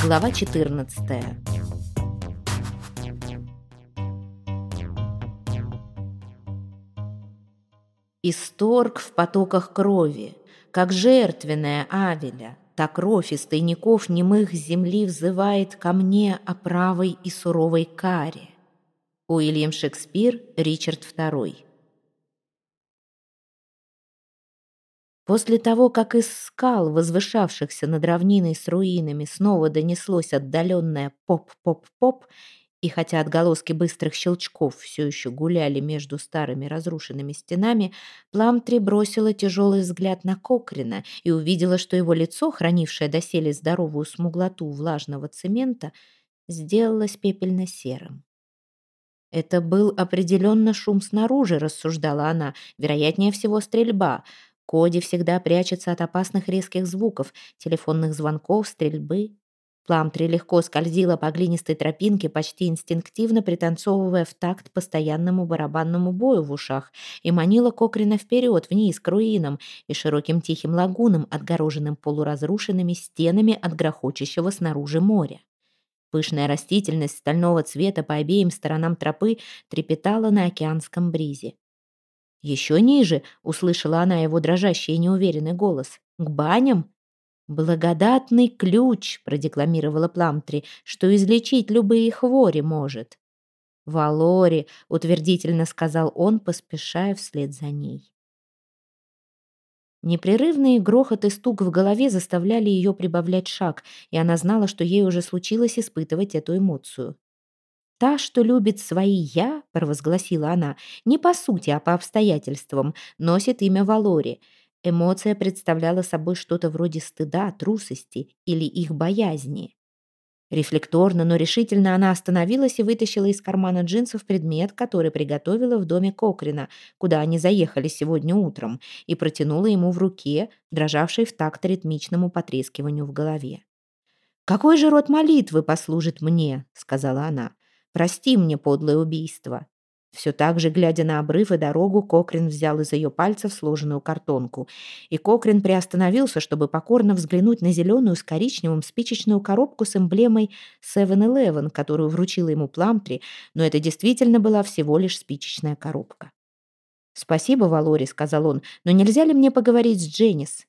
Глава 14. Исторг в потоках крови, как жертвенная Авеля, так кровь из тайников немых земли взывает ко мне о правой и суровой каре. Уильям Шекспир, Ричард II. После того, как из скал, возвышавшихся над равниной с руинами, снова донеслось отдаленное поп-поп-поп, и хотя отголоски быстрых щелчков все еще гуляли между старыми разрушенными стенами, Пламтри бросила тяжелый взгляд на Кокрина и увидела, что его лицо, хранившее доселе здоровую смуглоту влажного цемента, сделалось пепельно-серым. «Это был определенно шум снаружи», — рассуждала она, «вероятнее всего стрельба. Коди всегда прячется от опасных резких звуков, телефонных звонков, стрельбы. Пламтри легко скользила по глинистой тропинке, почти инстинктивно пританцовывая в такт постоянному барабанному бою в ушах, и манила Кокрина вперед, вниз, к руинам и широким тихим лагунам, отгороженным полуразрушенными стенами от грохочущего снаружи моря. Пышная растительность стального цвета по обеим сторонам тропы трепетала на океанском бризе. Еще ниже услышала она его дрожащий и неуверенный голос. «К баням?» «Благодатный ключ», — продекламировала Пламтри, «что излечить любые хвори может». «Валори», — утвердительно сказал он, поспешая вслед за ней. Непрерывные грохот и стук в голове заставляли ее прибавлять шаг, и она знала, что ей уже случилось испытывать эту эмоцию. «Та, что любит свои «я», — провозгласила она, не по сути, а по обстоятельствам, носит имя Валори. Эмоция представляла собой что-то вроде стыда, трусости или их боязни. Рефлекторно, но решительно она остановилась и вытащила из кармана джинсов предмет, который приготовила в доме Кокрина, куда они заехали сегодня утром, и протянула ему в руке, дрожавшей в такт ритмичному потрескиванию в голове. «Какой же род молитвы послужит мне?» — сказала она. Прости мне подлое убийство». Все так же, глядя на обрыв и дорогу, Кокрин взял из ее пальцев сложенную картонку. И Кокрин приостановился, чтобы покорно взглянуть на зеленую с коричневым спичечную коробку с эмблемой 7-Eleven, которую вручила ему Пламтри, но это действительно была всего лишь спичечная коробка. «Спасибо, Валори», — сказал он, — «но нельзя ли мне поговорить с Дженнис?»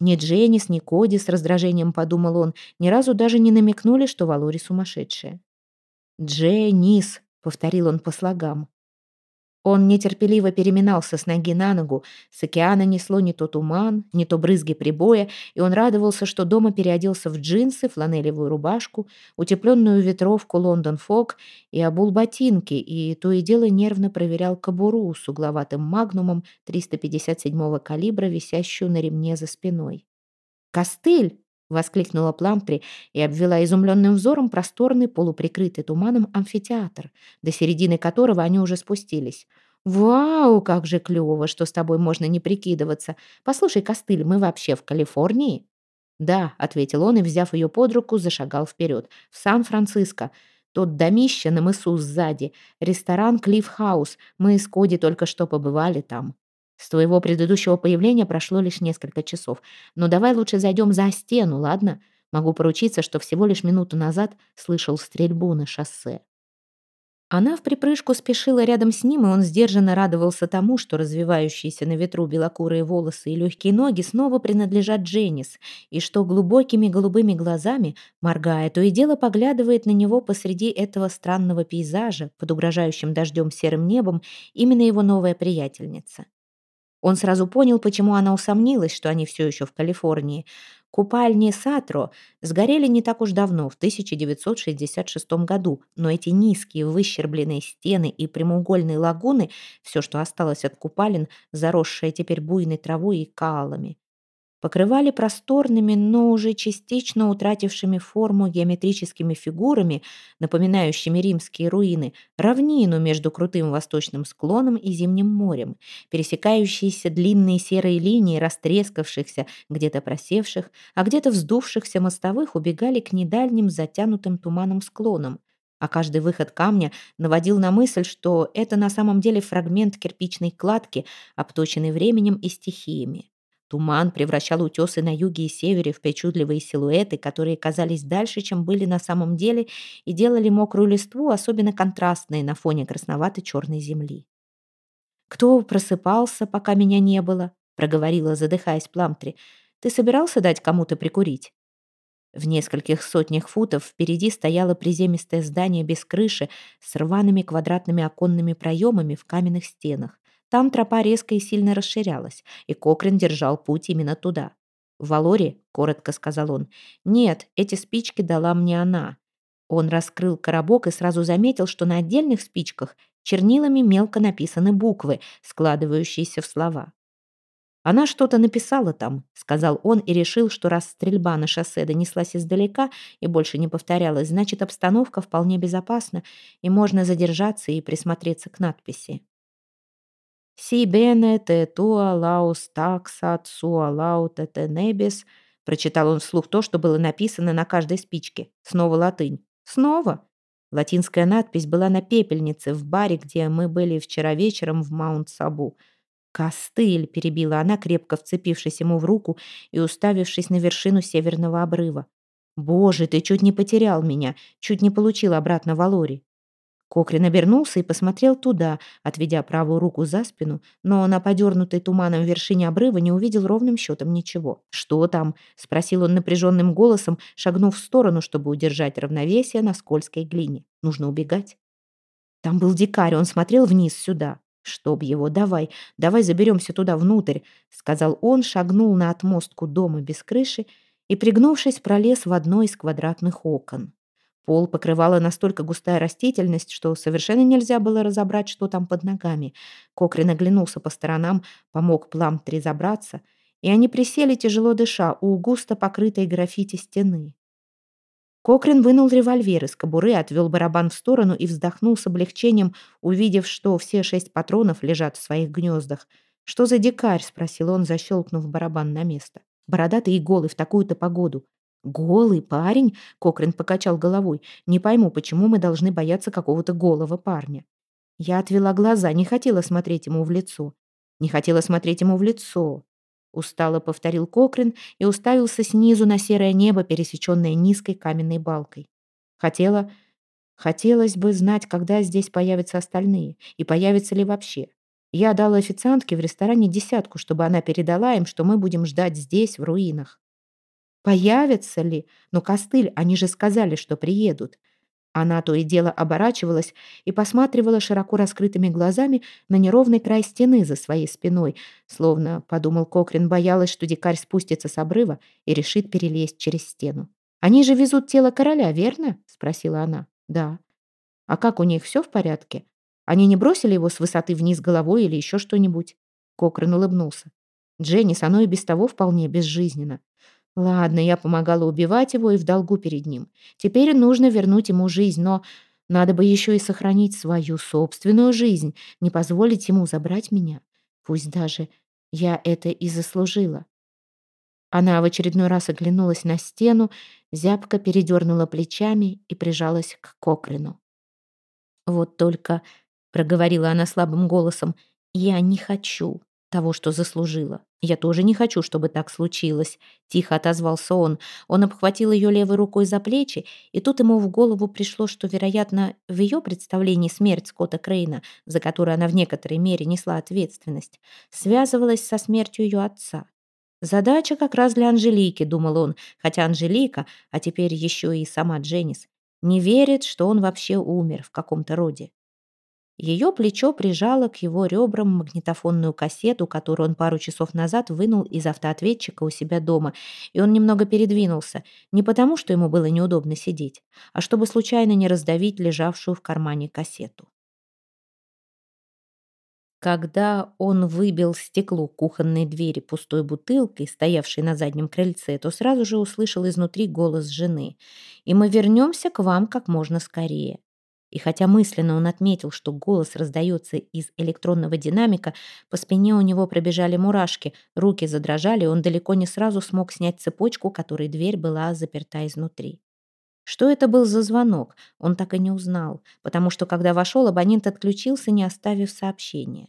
Ни Дженнис, ни Коди, с раздражением подумал он, ни разу даже не намекнули, что Валори сумасшедшая. «Дженнис», — повторил он по слогам. Он нетерпеливо переминался с ноги на ногу. С океана несло не то туман, не то брызги прибоя, и он радовался, что дома переоделся в джинсы, фланелевую рубашку, утепленную ветровку «Лондон Фок» и обул ботинки, и то и дело нервно проверял кобуру с угловатым магнумом 357-го калибра, висящую на ремне за спиной. «Костыль!» Воскликнула Пламтри и обвела изумленным взором просторный, полуприкрытый туманом амфитеатр, до середины которого они уже спустились. «Вау, как же клево, что с тобой можно не прикидываться. Послушай, Костыль, мы вообще в Калифорнии?» «Да», — ответил он и, взяв ее под руку, зашагал вперед. «В Сан-Франциско. Тот домище на мысу сзади. Ресторан Клифф Хаус. Мы с Коди только что побывали там». С твоего предыдущего появления прошло лишь несколько часов. Но давай лучше зайдем за стену, ладно? Могу поручиться, что всего лишь минуту назад слышал стрельбу на шоссе. Она в припрыжку спешила рядом с ним, и он сдержанно радовался тому, что развивающиеся на ветру белокурые волосы и легкие ноги снова принадлежат Дженнис, и что глубокими голубыми глазами, моргая, то и дело поглядывает на него посреди этого странного пейзажа под угрожающим дождем серым небом именно его новая приятельница. Он сразу понял, почему она усомнилась, что они все еще в Калифорнии. Купальни Сатро сгорели не так уж давно, в 1966 году, но эти низкие выщербленные стены и прямоугольные лагуны, все, что осталось от купалин, заросшие теперь буйной травой и каалами покрывали просторными, но уже частично утратившими форму геометрическими фигурами, напоминающими римские руины, равнину между крутым восточным склоном и зимним морем, пересекающиеся длинные серые линии растрескавшихся, где-то просевших, а где-то вздувшихся мостовых убегали к недальним затянутым туманом склонам, а каждый выход камня наводил на мысль, что это на самом деле фрагмент кирпичной кладки, обточенный временем и стихиями. Туман превращал утесы на юге и севере в причудливые силуэты, которые казались дальше, чем были на самом деле, и делали мокрую листву особенно контрастной на фоне красноватой черной земли. «Кто просыпался, пока меня не было?» — проговорила, задыхаясь Пламтри. «Ты собирался дать кому-то прикурить?» В нескольких сотнях футов впереди стояло приземистое здание без крыши с рваными квадратными оконными проемами в каменных стенах. Там тропа резко и сильно расширялась, и Кокрин держал путь именно туда. «Валори», — коротко сказал он, — «нет, эти спички дала мне она». Он раскрыл коробок и сразу заметил, что на отдельных спичках чернилами мелко написаны буквы, складывающиеся в слова. «Она что-то написала там», — сказал он и решил, что раз стрельба на шоссе донеслась издалека и больше не повторялась, значит, обстановка вполне безопасна, и можно задержаться и присмотреться к надписи. «Си бене те туа лаус такса цуа лаут эте небес», прочитал он вслух то, что было написано на каждой спичке. Снова латынь. «Снова?» Латинская надпись была на пепельнице в баре, где мы были вчера вечером в Маунт-Сабу. «Костыль!» — перебила она, крепко вцепившись ему в руку и уставившись на вершину северного обрыва. «Боже, ты чуть не потерял меня, чуть не получил обратно Валори». Кокрин обернулся и посмотрел туда, отведя правую руку за спину, но на подернутой туманом вершине обрыва не увидел ровным счетом ничего. «Что там?» — спросил он напряженным голосом, шагнув в сторону, чтобы удержать равновесие на скользкой глине. «Нужно убегать?» Там был дикарь, он смотрел вниз сюда. «Чтоб его, давай, давай заберемся туда внутрь», — сказал он, шагнул на отмостку дома без крыши и, пригнувшись, пролез в одно из квадратных окон. Пол покрывала настолько густая растительность, что совершенно нельзя было разобрать, что там под ногами. Кокрин оглянулся по сторонам, помог Пламтри забраться, и они присели, тяжело дыша, у густо покрытой граффити стены. Кокрин вынул револьвер из кобуры, отвел барабан в сторону и вздохнул с облегчением, увидев, что все шесть патронов лежат в своих гнездах. «Что за дикарь?» — спросил он, защелкнув барабан на место. «Бородатый и голый в такую-то погоду. «Голый парень?» — Кокрин покачал головой. «Не пойму, почему мы должны бояться какого-то голого парня?» Я отвела глаза, не хотела смотреть ему в лицо. Не хотела смотреть ему в лицо. Устало повторил Кокрин и уставился снизу на серое небо, пересеченное низкой каменной балкой. Хотела... Хотелось бы знать, когда здесь появятся остальные, и появятся ли вообще. Я дала официантке в ресторане десятку, чтобы она передала им, что мы будем ждать здесь, в руинах. Появятся ли? Но костыль, они же сказали, что приедут. Она то и дело оборачивалась и посматривала широко раскрытыми глазами на неровный край стены за своей спиной, словно, подумал Кокрин, боялась, что дикарь спустится с обрыва и решит перелезть через стену. «Они же везут тело короля, верно?» — спросила она. «Да». «А как у них все в порядке? Они не бросили его с высоты вниз головой или еще что-нибудь?» Кокрин улыбнулся. «Дженнис, оно и без того вполне безжизненно. Ладно, я помогала убивать его и в долгу перед ним. Теперь нужно вернуть ему жизнь, но надо бы еще и сохранить свою собственную жизнь, не позволить ему забрать меня. Пусть даже я это и заслужила. Она в очередной раз оглянулась на стену, зябко передернула плечами и прижалась к Кокрину. «Вот только», — проговорила она слабым голосом, — «я не хочу того, что заслужила. «Я тоже не хочу, чтобы так случилось», — тихо отозвался он. Он обхватил ее левой рукой за плечи, и тут ему в голову пришло, что, вероятно, в ее представлении смерть Скотта Крейна, за которую она в некоторой мере несла ответственность, связывалась со смертью ее отца. «Задача как раз для Анжелики», — думал он, хотя Анжелика, а теперь еще и сама Дженнис, не верит, что он вообще умер в каком-то роде. Ее плечо прижало к его ребрам магнитофонную кассету, которую он пару часов назад вынул из автоответчика у себя дома, и он немного передвинулся, не потому, что ему было неудобно сидеть, а чтобы случайно не раздавить лежавшую в кармане кассету. Когда он выбил стекло кухонной двери пустой бутылкой, стоявшей на заднем крыльце, то сразу же услышал изнутри голос жены. «И мы вернемся к вам как можно скорее». И хотя мысленно он отметил, что голос раздается из электронного динамика, по спине у него пробежали мурашки, руки задрожали, он далеко не сразу смог снять цепочку, которой дверь была заперта изнутри. Что это был за звонок, он так и не узнал, потому что, когда вошел, абонент отключился, не оставив сообщения.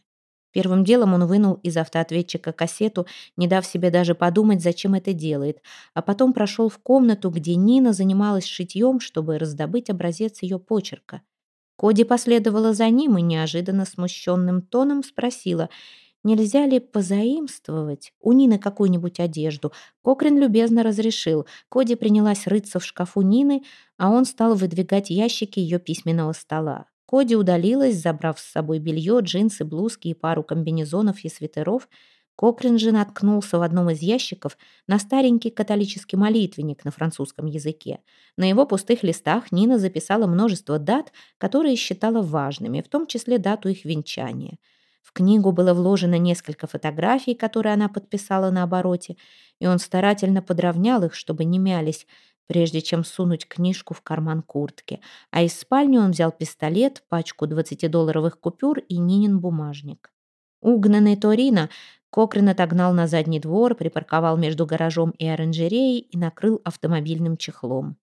Первым делом он вынул из автоответчика кассету, не дав себе даже подумать, зачем это делает, а потом прошел в комнату, где Нина занималась шитьем, чтобы раздобыть образец ее почерка. Коди последовала за ним и неожиданно смущенным тоном спросила, нельзя ли позаимствовать у Нины какую-нибудь одежду. Кокрин любезно разрешил. Коди принялась рыться в шкафу Нины, а он стал выдвигать ящики ее письменного стола. Коди удалилась, забрав с собой белье, джинсы, блузки и пару комбинезонов и свитеров. Кокрин же наткнулся в одном из ящиков на старенький католический молитвенник на французском языке. На его пустых листах Нина записала множество дат, которые считала важными, в том числе дату их венчания. В книгу было вложено несколько фотографий, которые она подписала на обороте, и он старательно подровнял их, чтобы не мялись, прежде чем сунуть книжку в карман куртки. А из спальни он взял пистолет, пачку 20-долларовых купюр и Нинин бумажник. Угнанный Торино Кокрин отогнал на задний двор, припарковал между гаражом и оранжереей и накрыл автомобильным чехлом.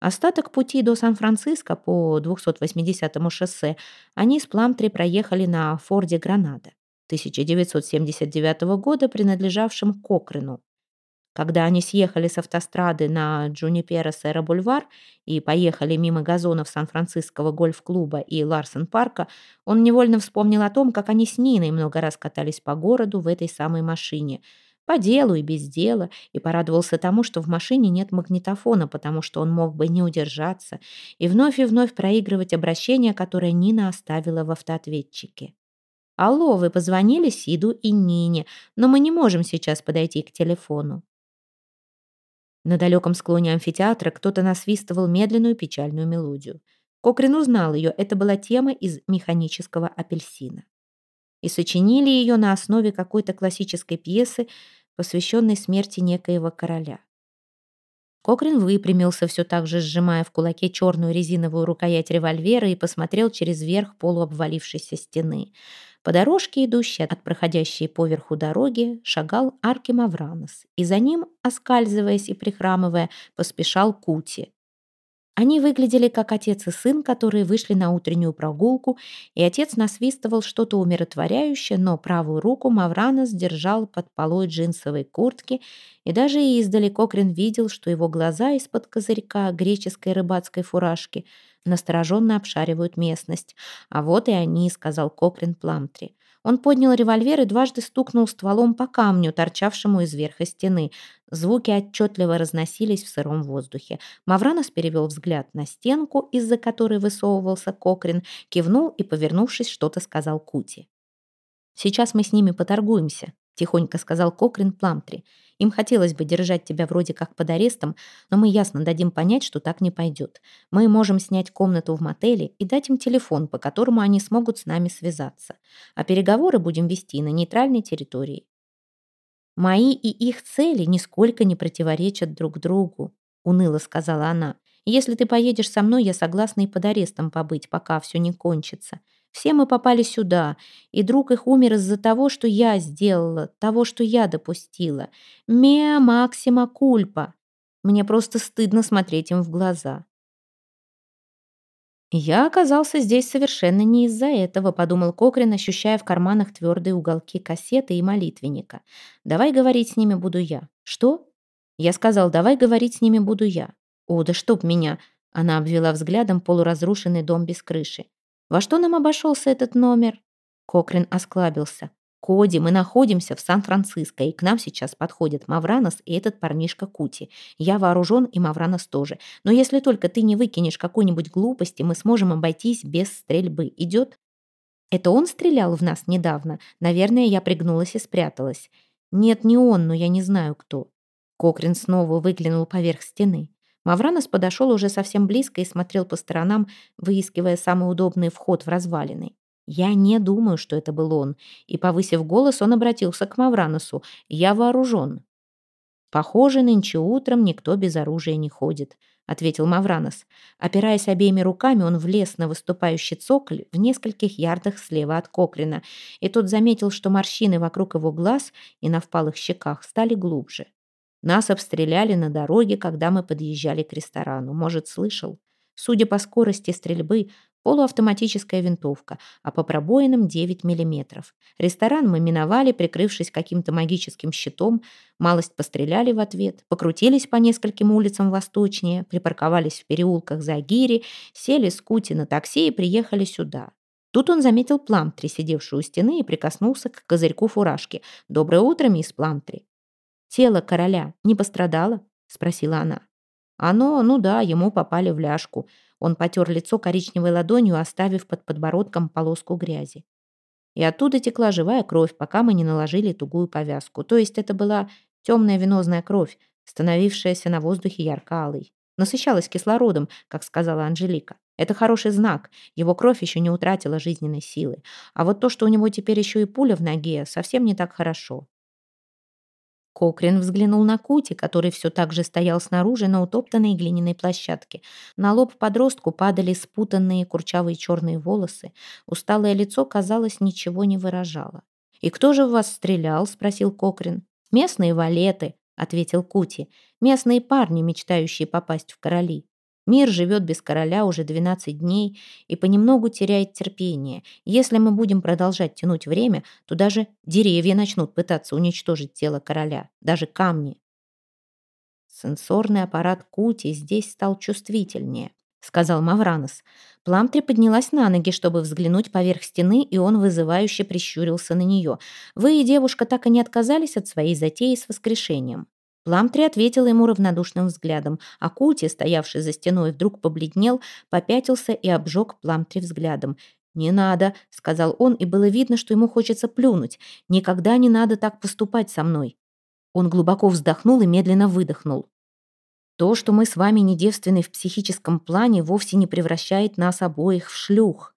Остаток пути до Сан-Франциско по 280-му шоссе они с Пламтри проехали на Форде Гранада 1979 года, принадлежавшем Кокрину. Когда они съехали с автострады на Джунипера Сэра Бульвар и поехали мимо газонов Сан-Франциского гольф-клуба и Ларсен-парка, он невольно вспомнил о том, как они с Ниной много раз катались по городу в этой самой машине. По делу и без дела, и порадовался тому, что в машине нет магнитофона, потому что он мог бы не удержаться, и вновь и вновь проигрывать обращение, которое Нина оставила в автоответчике. «Алло, вы позвонили Сиду и Нине, но мы не можем сейчас подойти к телефону». На далеком склоне амфитеатра кто-то насвистывал медленную печальную мелодию. Кокрин узнал ее, это была тема из «Механического апельсина». И сочинили ее на основе какой-то классической пьесы, посвященной смерти некоего короля. Кокрин выпрямился, все так же сжимая в кулаке черную резиновую рукоять револьвера и посмотрел через верх полуобвалившейся стены. По дорожке, идущей от проходящей поверху дороги, шагал Арки Мавранос, и за ним, оскальзываясь и прихрамывая, поспешал Кути. Они выглядели как отец и сын, которые вышли на утреннюю прогулку, и отец насвистывал что-то умиротворяющее, но правую руку Мавранос держал под полой джинсовой куртки, и даже издали Кокрин видел, что его глаза из-под козырька греческой рыбацкой фуражки настороженно обшаривают местность. «А вот и они», — сказал Кокрин Пламтри. Он поднял револьвер и дважды стукнул стволом по камню, торчавшему из верха стены. Звуки отчетливо разносились в сыром воздухе. Мавранос перевел взгляд на стенку, из-за которой высовывался Кокрин, кивнул и, повернувшись, что-то сказал Кути. «Сейчас мы с ними поторгуемся», — тихонько сказал Кокрин Пламтри. Им хотелось бы держать тебя вроде как под арестом, но мы ясно дадим понять, что так не пойдет. Мы можем снять комнату в мотеле и дать им телефон, по которому они смогут с нами связаться. А переговоры будем вести на нейтральной территории. Мои и их цели нисколько не противоречат друг другу, уныло сказала она. Если ты поедешь со мной, я согласна и под арестом побыть, пока все не кончится. Все мы попали сюда, и друг их умер из-за того, что я сделала, того, что я допустила. Меа максима кульпа. Мне просто стыдно смотреть им в глаза. «Я оказался здесь совершенно не из-за этого», — подумал Кокрин, ощущая в карманах твердые уголки кассеты и молитвенника. «Давай говорить с ними буду я». «Что?» Я сказал, «Давай говорить с ними буду я». «О, да чтоб меня!» Она обвела взглядом полуразрушенный дом без крыши. Во что нам обошелся этот номер?» Кокрин осклабился. «Коди, мы находимся в Сан-Франциско, и к нам сейчас подходят Мавранос и этот парнишка Кути. Я вооружен, и Мавранос тоже. Но если только ты не выкинешь какой-нибудь глупости, мы сможем обойтись без стрельбы. Идет?» «Это он стрелял в нас недавно? Наверное, я пригнулась и спряталась. Нет, не он, но я не знаю, кто». Кокрин снова выглянул поверх стены. Мавранос подошел уже совсем близко и смотрел по сторонам, выискивая самый удобный вход в развалины. «Я не думаю, что это был он». И, повысив голос, он обратился к Мавраносу. «Я вооружен». «Похоже, нынче утром никто без оружия не ходит», — ответил Мавранос. Опираясь обеими руками, он влез на выступающий цокль в нескольких ярдах слева от Кокрина, и тот заметил, что морщины вокруг его глаз и на впалых щеках стали глубже. Нас обстреляли на дороге, когда мы подъезжали к ресторану. Может, слышал? Судя по скорости стрельбы, полуавтоматическая винтовка, а по пробоинам 9 мм. Ресторан мы миновали, прикрывшись каким-то магическим щитом, малость постреляли в ответ, покрутились по нескольким улицам восточнее, припарковались в переулках за Гири, сели с Кути на такси и приехали сюда. Тут он заметил Пламтри, сидевшую у стены, и прикоснулся к козырьку фуражки. «Доброе утро, мисс Пламтри». «Тело короля не пострадало?» — спросила она. «Оно, ну да, ему попали в ляжку». Он потер лицо коричневой ладонью, оставив под подбородком полоску грязи. И оттуда текла живая кровь, пока мы не наложили тугую повязку. То есть это была темная венозная кровь, становившаяся на воздухе ярко-алой. Насыщалась кислородом, как сказала Анжелика. Это хороший знак. Его кровь еще не утратила жизненной силы. А вот то, что у него теперь еще и пуля в ноге, совсем не так хорошо. Кокрин взглянул на Кути, который все так же стоял снаружи на утоптанной глиняной площадке. На лоб подростку падали спутанные курчавые черные волосы. Усталое лицо, казалось, ничего не выражало. «И кто же в вас стрелял?» — спросил Кокрин. «Местные валеты», — ответил Кути. «Местные парни, мечтающие попасть в короли. Мир живет без короля уже 12 дней и понемногу теряет терпение. Если мы будем продолжать тянуть время, то даже деревья начнут пытаться уничтожить тело короля, даже камни. Сенсорный аппарат Кути здесь стал чувствительнее, сказал Мавранос. Пламтри поднялась на ноги, чтобы взглянуть поверх стены, и он вызывающе прищурился на нее. «Вы и девушка так и не отказались от своей затеи с воскрешением?» Ламтри ответила ему равнодушным взглядом, а Кути, стоявший за стеной, вдруг побледнел, попятился и обжег Пламтри взглядом. «Не надо», — сказал он, и было видно, что ему хочется плюнуть. «Никогда не надо так поступать со мной». Он глубоко вздохнул и медленно выдохнул. «То, что мы с вами не в психическом плане, вовсе не превращает нас обоих в шлюх».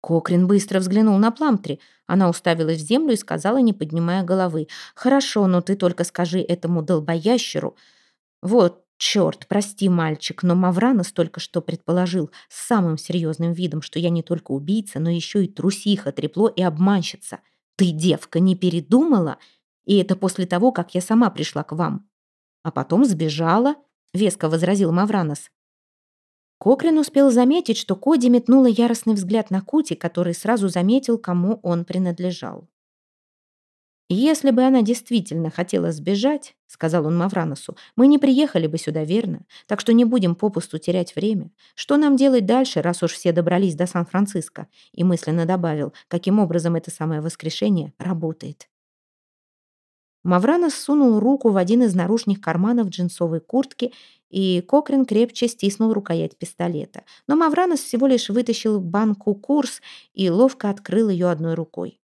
Кокрин быстро взглянул на Пламтри. Она уставилась в землю и сказала, не поднимая головы. «Хорошо, но ты только скажи этому долбоящеру». «Вот, черт, прости, мальчик, но Мавранос только что предположил с самым серьезным видом, что я не только убийца, но еще и трусиха, трепло и обманщица. Ты, девка, не передумала? И это после того, как я сама пришла к вам». «А потом сбежала», — веско возразил Мавранос. Кокрин успел заметить, что Коди метнула яростный взгляд на Кути, который сразу заметил, кому он принадлежал. «Если бы она действительно хотела сбежать, — сказал он Мавраносу, — мы не приехали бы сюда, верно? Так что не будем попусту терять время. Что нам делать дальше, раз уж все добрались до Сан-Франциско?» И мысленно добавил, каким образом это самое воскрешение работает. Мавранос сунул руку в один из наружных карманов джинсовой куртки, и Кокрин крепче стиснул рукоять пистолета. Но Мавранос всего лишь вытащил банку курс и ловко открыл ее одной рукой.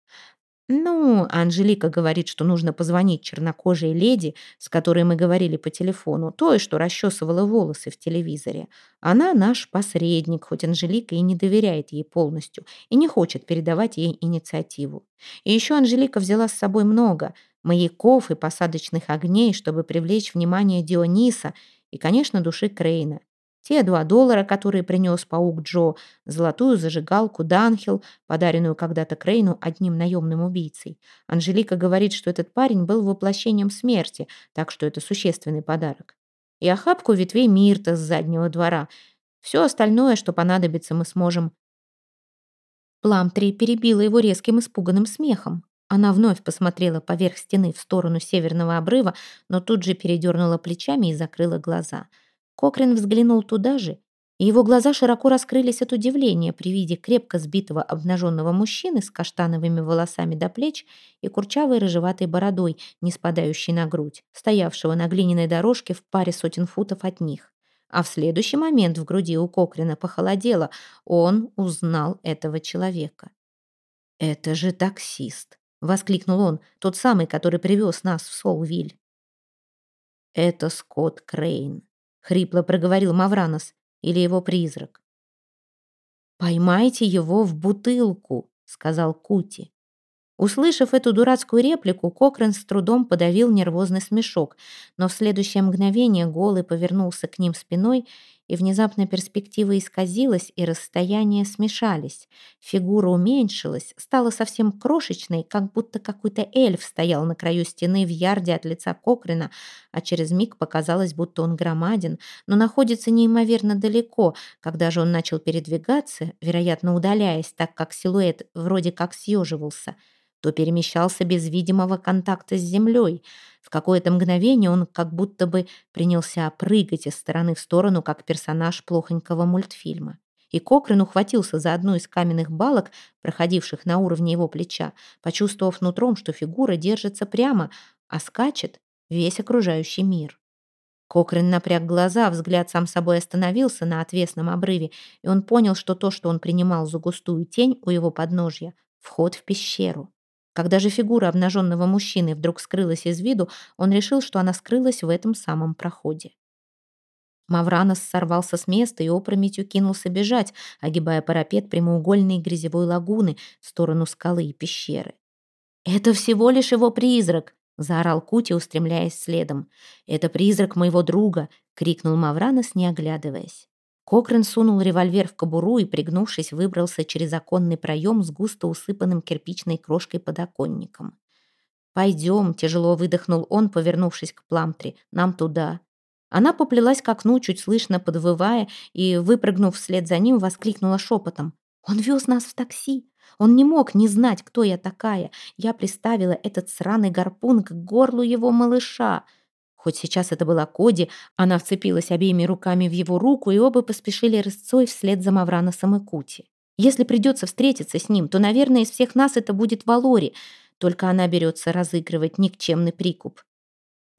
«Ну, Анжелика говорит, что нужно позвонить чернокожей леди, с которой мы говорили по телефону, той, что расчесывала волосы в телевизоре. Она наш посредник, хоть Анжелика и не доверяет ей полностью, и не хочет передавать ей инициативу. И еще Анжелика взяла с собой много – маяков и посадочных огней, чтобы привлечь внимание Диониса и, конечно, души Крейна. Те два доллара, которые принес паук Джо, золотую зажигалку Данхил, подаренную когда-то Крейну одним наемным убийцей. Анжелика говорит, что этот парень был воплощением смерти, так что это существенный подарок. И охапку ветвей мирта с заднего двора. Все остальное, что понадобится, мы сможем... Пламтри перебила его резким испуганным смехом. Она вновь посмотрела поверх стены в сторону северного обрыва, но тут же передернула плечами и закрыла глаза. Кокрин взглянул туда же, и его глаза широко раскрылись от удивления при виде крепко сбитого обнаженного мужчины с каштановыми волосами до плеч и курчавой рыжеватой бородой, не спадающей на грудь, стоявшего на глиняной дорожке в паре сотен футов от них. А в следующий момент в груди у Кокрина похолодело. Он узнал этого человека. «Это же таксист!» — воскликнул он, тот самый, который привез нас в Солвиль. «Это Скотт Крейн», — хрипло проговорил Мавранос, или его призрак. «Поймайте его в бутылку», — сказал Кути. Услышав эту дурацкую реплику, Кокрен с трудом подавил нервозный смешок, но в следующее мгновение Голый повернулся к ним спиной и внезапно перспектива исказилась, и расстояния смешались. Фигура уменьшилась, стала совсем крошечной, как будто какой-то эльф стоял на краю стены в ярде от лица Кокрина, а через миг показалось, будто он громаден, но находится неимоверно далеко. Когда же он начал передвигаться, вероятно, удаляясь, так как силуэт вроде как съеживался – то перемещался без видимого контакта с землей. В какое-то мгновение он как будто бы принялся прыгать из стороны в сторону, как персонаж плохонького мультфильма. И Кокрин ухватился за одну из каменных балок, проходивших на уровне его плеча, почувствовав нутром, что фигура держится прямо, а скачет весь окружающий мир. Кокрин напряг глаза, взгляд сам собой остановился на отвесном обрыве, и он понял, что то, что он принимал за густую тень у его подножья, вход в пещеру. Когда же фигура обнаженного мужчины вдруг скрылась из виду, он решил, что она скрылась в этом самом проходе. Мавранос сорвался с места и опрометью кинулся бежать, огибая парапет прямоугольной грязевой лагуны в сторону скалы и пещеры. «Это всего лишь его призрак!» — заорал Кути, устремляясь следом. «Это призрак моего друга!» — крикнул Мавранос, не оглядываясь. Кокрен сунул револьвер в кобуру и, пригнувшись, выбрался через оконный проем с густо усыпанным кирпичной крошкой подоконником. «Пойдем», — тяжело выдохнул он, повернувшись к Пламтри, — «нам туда». Она поплелась к окну, чуть слышно подвывая, и, выпрыгнув вслед за ним, воскликнула шепотом. «Он вез нас в такси! Он не мог не знать, кто я такая! Я приставила этот сраный гарпун к горлу его малыша!» Хоть сейчас это была Коди, она вцепилась обеими руками в его руку, и оба поспешили рысцой вслед за Мавраносом и Кути. Если придется встретиться с ним, то, наверное, из всех нас это будет Валори, только она берется разыгрывать никчемный прикуп.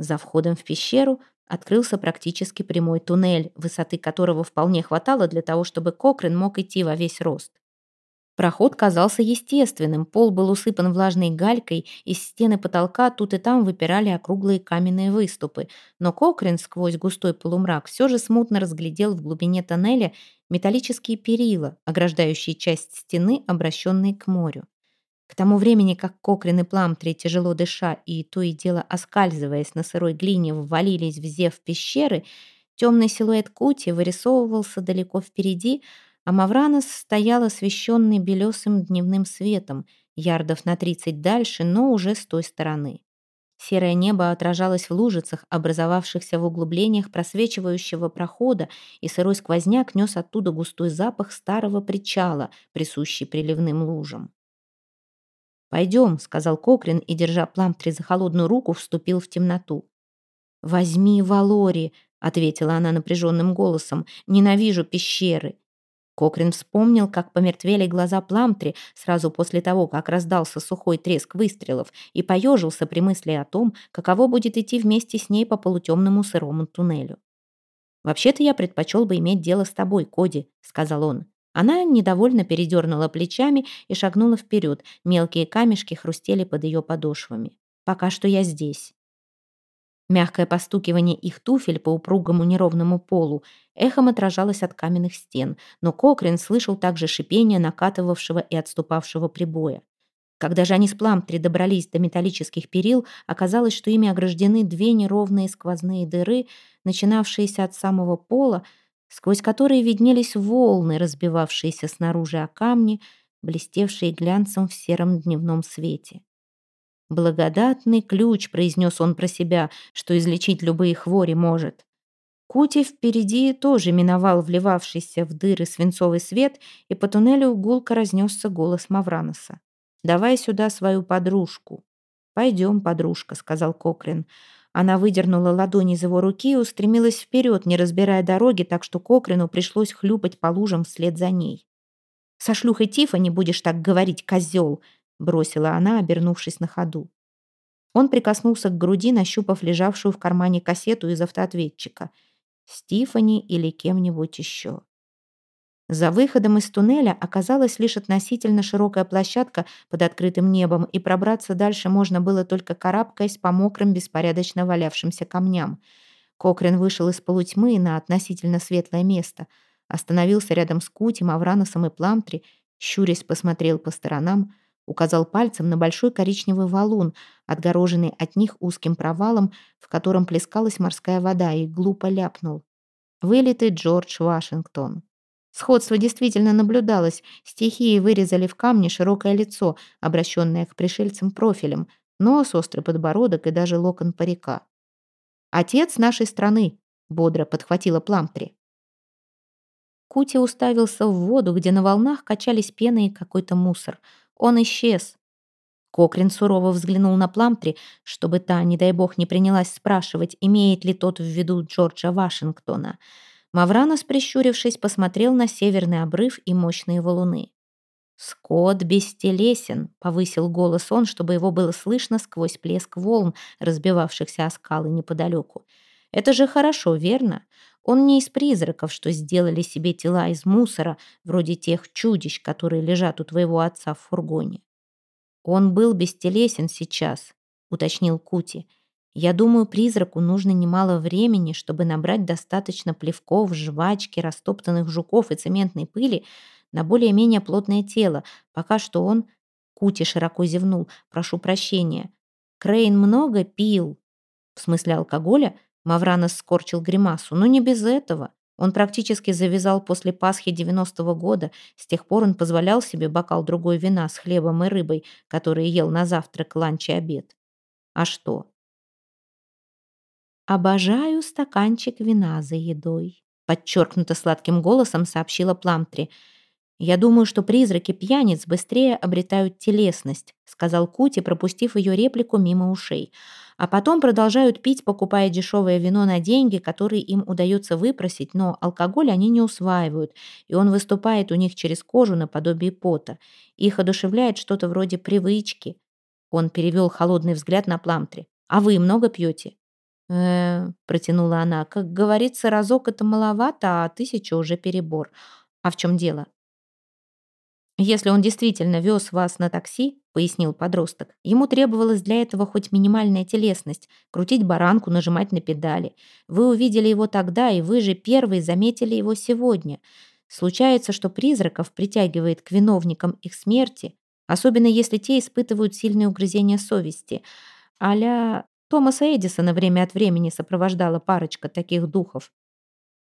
За входом в пещеру открылся практически прямой туннель, высоты которого вполне хватало для того, чтобы Кокрин мог идти во весь рост. Проход казался естественным, пол был усыпан влажной галькой, из стены потолка тут и там выпирали округлые каменные выступы, но Кокрин сквозь густой полумрак все же смутно разглядел в глубине тоннеля металлические перила, ограждающие часть стены, обращенные к морю. К тому времени, как Кокрин и Пламтри, тяжело дыша и то и дело оскальзываясь на сырой глине, ввалились в зев пещеры, темный силуэт Кути вырисовывался далеко впереди, а Мавранос стоял освещенный белесым дневным светом, ярдов на тридцать дальше, но уже с той стороны. Серое небо отражалось в лужицах, образовавшихся в углублениях просвечивающего прохода, и сырой сквозняк нес оттуда густой запах старого причала, присущий приливным лужам. «Пойдем», — сказал Кокрин и, держа Пламтри за холодную руку, вступил в темноту. «Возьми Валори», — ответила она напряженным голосом, — «ненавижу пещеры. Кокрин вспомнил, как помертвели глаза Пламтри сразу после того, как раздался сухой треск выстрелов, и поежился при мысли о том, каково будет идти вместе с ней по полутемному сырому туннелю. «Вообще-то я предпочел бы иметь дело с тобой, Коди», — сказал он. Она недовольно передернула плечами и шагнула вперед. Мелкие камешки хрустели под ее подошвами. «Пока что я здесь». Мягкое постукивание их туфель по упругому неровному полу эхом отражалось от каменных стен, но Кокрин слышал также шипение накатывавшего и отступавшего прибоя. Когда же они с Пламтри добрались до металлических перил, оказалось, что ими ограждены две неровные сквозные дыры, начинавшиеся от самого пола, сквозь которые виднелись волны, разбивавшиеся снаружи о камни, блестевшие глянцем в сером дневном свете. «Благодатный ключ», — произнес он про себя, что излечить любые хвори может. Кути впереди тоже миновал вливавшийся в дыры свинцовый свет, и по туннелю гулко разнесся голос Мавраноса. «Давай сюда свою подружку». «Пойдем, подружка», — сказал Кокрин. Она выдернула ладонь из его руки и устремилась вперед, не разбирая дороги, так что Кокрину пришлось хлюпать по лужам вслед за ней. «Со шлюхой Тифа не будешь так говорить, козел!» Бросила она, обернувшись на ходу. Он прикоснулся к груди, нащупав лежавшую в кармане кассету из автоответчика. Стифани или кем-нибудь еще. За выходом из туннеля оказалась лишь относительно широкая площадка под открытым небом, и пробраться дальше можно было только карабкаясь по мокрым, беспорядочно валявшимся камням. Кокрин вышел из полутьмы на относительно светлое место, остановился рядом с Кутем, Авраносом и Пламтри, щурясь посмотрел по сторонам, указал пальцем на большой коричневый валун, отгороженный от них узким провалом, в котором плескалась морская вода, и глупо ляпнул. Вылитый Джордж Вашингтон. Сходство действительно наблюдалось. Стихии вырезали в камне широкое лицо, обращенное к пришельцам профилем, нос, острый подбородок и даже локон парика. «Отец нашей страны», — бодро подхватила Пламтри. Кути уставился в воду, где на волнах качались пены и какой-то мусор. Он исчез. Кокрин сурово взглянул на Пламтри, чтобы та, не дай бог, не принялась спрашивать, имеет ли тот в виду Джорджа Вашингтона. Мавранос, прищурившись, посмотрел на северный обрыв и мощные валуны. «Скот бестелесен», — повысил голос он, чтобы его было слышно сквозь плеск волн, разбивавшихся о скалы неподалеку. «Это же хорошо, верно? Он не из призраков, что сделали себе тела из мусора, вроде тех чудищ, которые лежат у твоего отца в фургоне». «Он был бестелесен сейчас», — уточнил Кути. Я думаю, призраку нужно немало времени, чтобы набрать достаточно плевков, жвачки, растоптанных жуков и цементной пыли на более-менее плотное тело. Пока что он... Кути широко зевнул. Прошу прощения. Крейн много пил. В смысле алкоголя? Мавранос скорчил гримасу. Но не без этого. Он практически завязал после Пасхи 90-го года. С тех пор он позволял себе бокал другой вина с хлебом и рыбой, которые ел на завтрак, ланч и обед. А что? «Обожаю стаканчик вина за едой», — подчеркнуто сладким голосом сообщила Пламтри. «Я думаю, что призраки пьяниц быстрее обретают телесность», — сказал Кути, пропустив ее реплику мимо ушей. «А потом продолжают пить, покупая дешевое вино на деньги, которые им удается выпросить, но алкоголь они не усваивают, и он выступает у них через кожу наподобие пота. Их одушевляет что-то вроде привычки». Он перевел холодный взгляд на Пламтри. «А вы много пьете?» э протянула она. «Как говорится, разок это маловато, а тысяча уже перебор. А в чем дело?» «Если он действительно вез вас на такси, — пояснил подросток, — ему требовалось для этого хоть минимальная телесность, крутить баранку, нажимать на педали. Вы увидели его тогда, и вы же первые заметили его сегодня. Случается, что призраков притягивает к виновникам их смерти, особенно если те испытывают сильные угрызения совести. Аля Томаса Эдисона время от времени сопровождала парочка таких духов.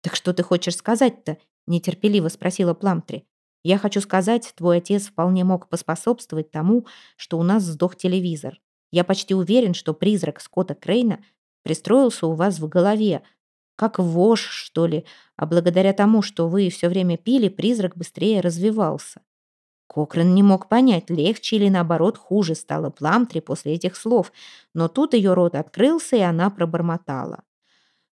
«Так что ты хочешь сказать-то?» — нетерпеливо спросила Пламтри. «Я хочу сказать, твой отец вполне мог поспособствовать тому, что у нас сдох телевизор. Я почти уверен, что призрак Скотта Крейна пристроился у вас в голове, как вож, что ли, а благодаря тому, что вы все время пили, призрак быстрее развивался. Кокрен не мог понять, легче или наоборот хуже стало Пламтри после этих слов, но тут ее рот открылся, и она пробормотала.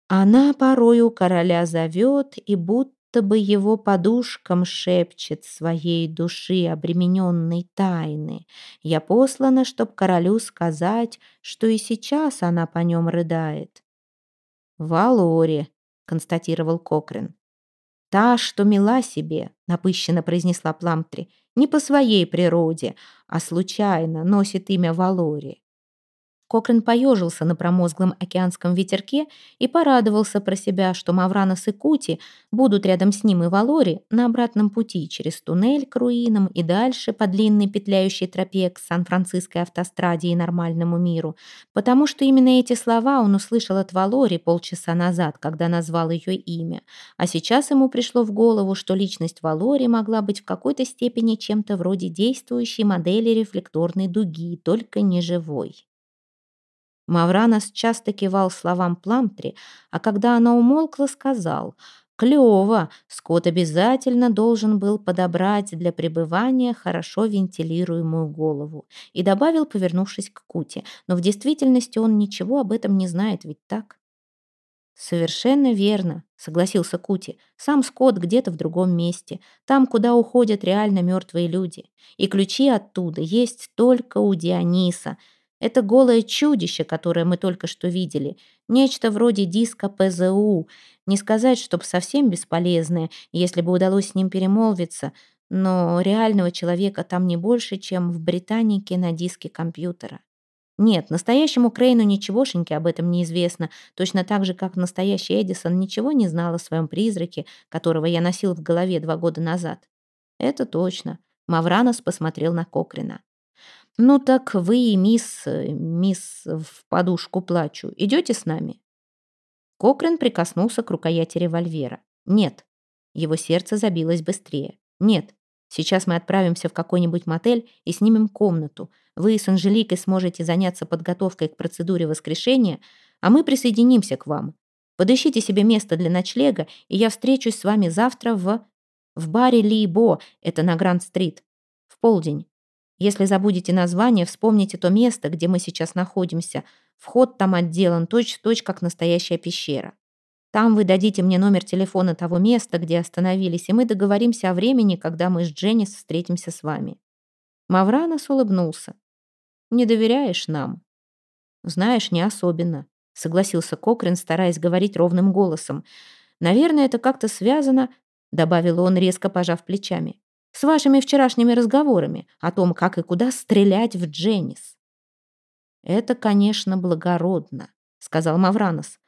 Она порою короля зовет и будто бы его подушкам шепчет своей души обремененной тайны. Я послана, чтоб королю сказать, что и сейчас она по нем рыдает. «Валоре», — констатировал Кокрен. «Та, что мила себе», — напыщенно произнесла Пламтри, — не по своей природе, а случайно носит имя Валори. Кокрин поежился на промозглом океанском ветерке и порадовался про себя, что Мавранос и Кути будут рядом с ним и Валори на обратном пути через туннель к руинам и дальше по длинной петляющей тропе к Сан-Франциской автостраде и нормальному миру, потому что именно эти слова он услышал от Валори полчаса назад, когда назвал ее имя, а сейчас ему пришло в голову, что личность Валори могла быть в какой-то степени чем-то вроде действующей модели рефлекторной дуги, только не живой. Мавранос часто кивал словам Пламтри, а когда она умолкла, сказал «Клево, Скотт обязательно должен был подобрать для пребывания хорошо вентилируемую голову» и добавил, повернувшись к Куте, «но в действительности он ничего об этом не знает, ведь так?» «Совершенно верно», — согласился Кути. «Сам Скотт где-то в другом месте, там, куда уходят реально мертвые люди. И ключи оттуда есть только у Диониса. Это голое чудище, которое мы только что видели. Нечто вроде диска ПЗУ. Не сказать, чтобы совсем бесполезное, если бы удалось с ним перемолвиться, но реального человека там не больше, чем в Британике на диске компьютера. Нет, настоящему Крейну ничегошеньки об этом не известно, точно так же, как настоящий Эдисон ничего не знал о своем призраке, которого я носил в голове два года назад. Это точно. Мавранос посмотрел на Кокрина. «Ну так вы и мисс... Э, мисс в подушку плачу. Идете с нами?» Кокрен прикоснулся к рукояти револьвера. «Нет». Его сердце забилось быстрее. «Нет. Сейчас мы отправимся в какой-нибудь мотель и снимем комнату. Вы с Анжеликой сможете заняться подготовкой к процедуре воскрешения, а мы присоединимся к вам. Подыщите себе место для ночлега, и я встречусь с вами завтра в... в баре Либо, это на Гранд-стрит, в полдень. Если забудете название, вспомните то место, где мы сейчас находимся. Вход там отделан точь-в-точь, -точь, как настоящая пещера. Там вы дадите мне номер телефона того места, где остановились, и мы договоримся о времени, когда мы с Дженнис встретимся с вами». Мавранос улыбнулся. «Не доверяешь нам?» «Знаешь, не особенно», — согласился Кокрин, стараясь говорить ровным голосом. «Наверное, это как-то связано», — добавил он, резко пожав плечами, «с вашими вчерашними разговорами о том, как и куда стрелять в Дженнис». «Это, конечно, благородно», — сказал Мавранос.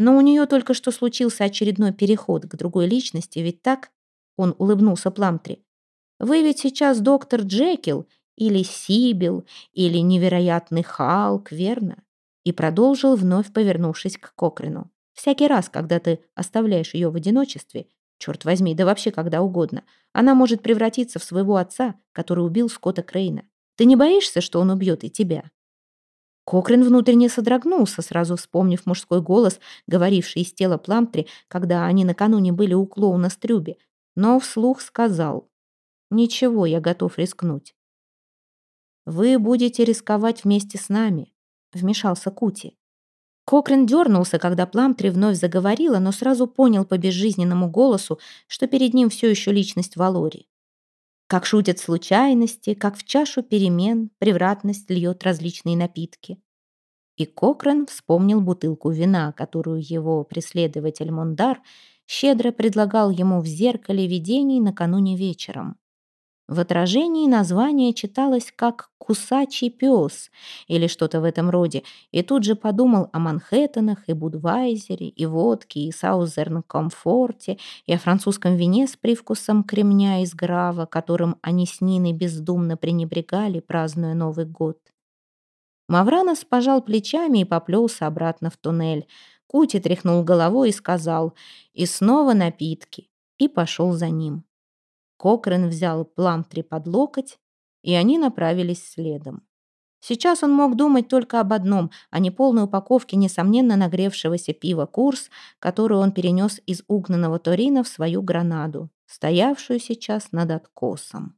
Но у нее только что случился очередной переход к другой личности, ведь так? Он улыбнулся Пламтри. Вы ведь сейчас доктор Джекил или Сибил или невероятный Халк, верно? И продолжил, вновь повернувшись к Кокрину. Всякий раз, когда ты оставляешь ее в одиночестве, черт возьми, да вообще когда угодно, она может превратиться в своего отца, который убил Скотта Крейна. Ты не боишься, что он убьет и тебя? Кокрин внутренне содрогнулся, сразу вспомнив мужской голос, говоривший из тела Пламтри, когда они накануне были у клоуна Стрюби, но вслух сказал «Ничего, я готов рискнуть». «Вы будете рисковать вместе с нами», — вмешался Кути. Кокрин дернулся, когда Пламтри вновь заговорила, но сразу понял по безжизненному голосу, что перед ним все еще личность Валори. Как шутят случайности, как в чашу перемен превратность льет различные напитки. И Кокрен вспомнил бутылку вина, которую его преследователь Мондар щедро предлагал ему в зеркале видений накануне вечером. В отражении название читалось как «кусачий пес» или что-то в этом роде, и тут же подумал о Манхэттенах и Будвайзере, и водке, и Саузерн-комфорте, и о французском вине с привкусом кремня из грава, которым они с Ниной бездумно пренебрегали, празднуя Новый год. Мавранос пожал плечами и поплелся обратно в туннель. Кути тряхнул головой и сказал «И снова напитки», и пошел за ним. Кокрен взял Пламтри под локоть, и они направились следом. Сейчас он мог думать только об одном, о неполной упаковке несомненно нагревшегося пива «Курс», которую он перенес из угнанного Торина в свою гранаду, стоявшую сейчас над откосом.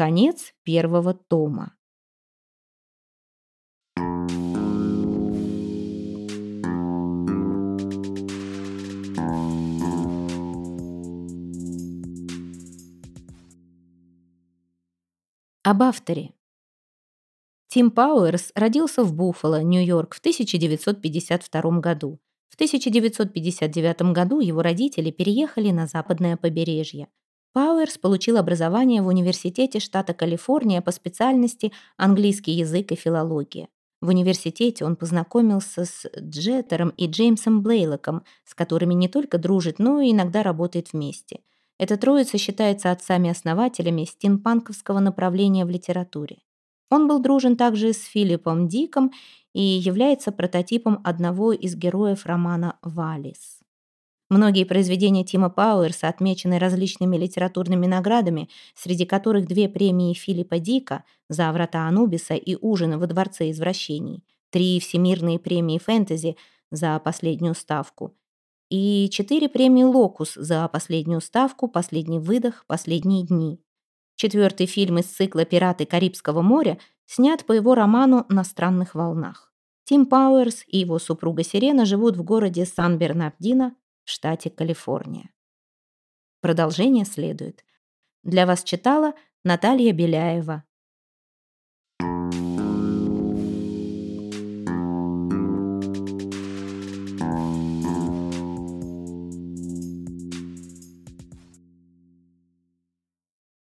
Конец первого тома. Об авторе. Тим Пауэрс родился в Буффало, Нью-Йорк в 1952 году. В 1959 году его родители переехали на западное побережье. Пауэрс получил образование в университете штата Калифорния по специальности английский язык и филология. В университете он познакомился с Джеттером и Джеймсом Блейлоком, с которыми не только дружит, но и иногда работает вместе. Эта троица считается отцами-основателями стимпанковского направления в литературе. Он был дружен также с Филиппом Диком и является прототипом одного из героев романа «Валис». Многие произведения Тима Пауэрса отмечены различными литературными наградами, среди которых две премии Филиппа Дика за «Врата Анубиса» и «Ужины во дворце извращений», три всемирные премии фэнтези за последнюю ставку и четыре премии «Локус» за последнюю ставку, «Последний выдох», «Последние дни». Четвертый фильм из цикла «Пираты Карибского моря» снят по его роману «На странных волнах». Тим Пауэрс и его супруга Сирена живут в городе Сан-Бернардино, в штате Калифорния. Продолжение следует. Для вас читала Наталья Беляева.